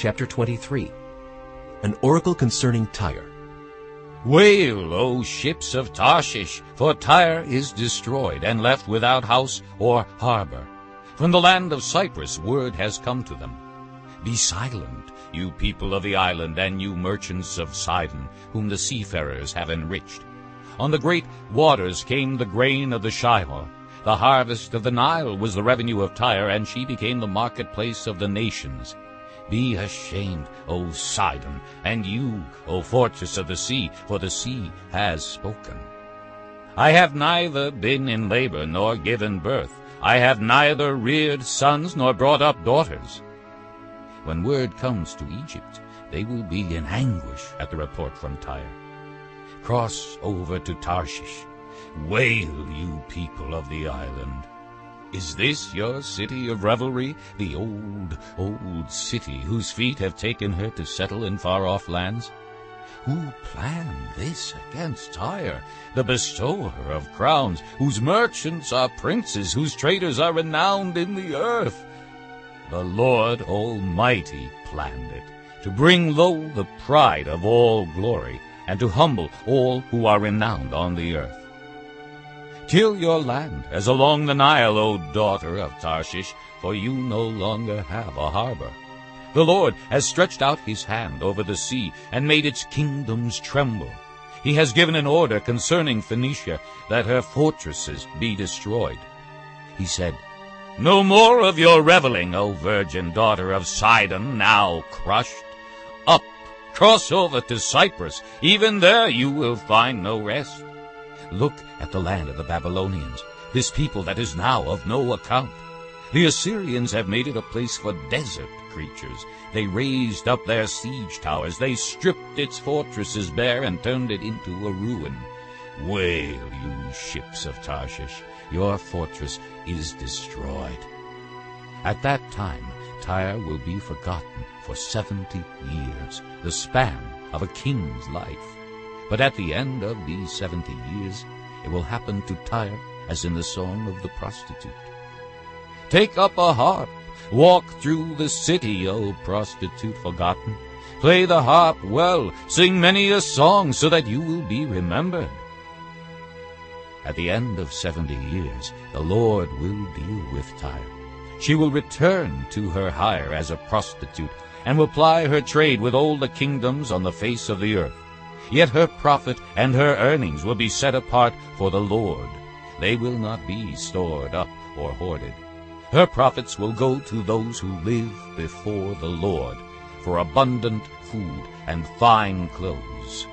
Chapter 23 An oracle concerning Tyre. Wail, O ships of Tarshish, for Tyre is destroyed and left without house or harbor. From the land of Cyprus word has come to them. Be silent, you people of the island, and you merchants of Sidon, whom the seafarers have enriched. On the great waters came the grain of the Shihor. The harvest of the Nile was the revenue of Tyre, and she became the marketplace of the nations. Be ashamed, O Sidon, and you, O fortress of the sea, for the sea has spoken. I have neither been in labor nor given birth. I have neither reared sons nor brought up daughters. When word comes to Egypt, they will be in anguish at the report from Tyre. Cross over to Tarshish. Wail, you people of the island. Is this your city of revelry, the old, old city whose feet have taken her to settle in far-off lands? Who planned this against Tyre, the bestower of crowns, whose merchants are princes, whose traders are renowned in the earth? The Lord Almighty planned it, to bring low the pride of all glory, and to humble all who are renowned on the earth. Till your land as along the Nile, O daughter of Tarshish, for you no longer have a harbor. The Lord has stretched out his hand over the sea and made its kingdoms tremble. He has given an order concerning Phoenicia that her fortresses be destroyed. He said, No more of your reveling, O virgin daughter of Sidon, now crushed. Up, cross over to Cyprus. Even there you will find no rest. Look at the land of the Babylonians, this people that is now of no account. The Assyrians have made it a place for desert creatures. They raised up their siege towers. They stripped its fortresses bare and turned it into a ruin. Wail, you ships of Tarshish, your fortress is destroyed. At that time Tyre will be forgotten for seventy years, the span of a king's life. But at the end of these seventy years it will happen to Tyre as in the song of the prostitute. Take up a harp, walk through the city, O prostitute forgotten. Play the harp well, sing many a song, so that you will be remembered. At the end of seventy years the Lord will deal with Tyre. She will return to her hire as a prostitute, and will ply her trade with all the kingdoms on the face of the earth. Yet her profit and her earnings will be set apart for the Lord. They will not be stored up or hoarded. Her profits will go to those who live before the Lord, for abundant food and fine clothes.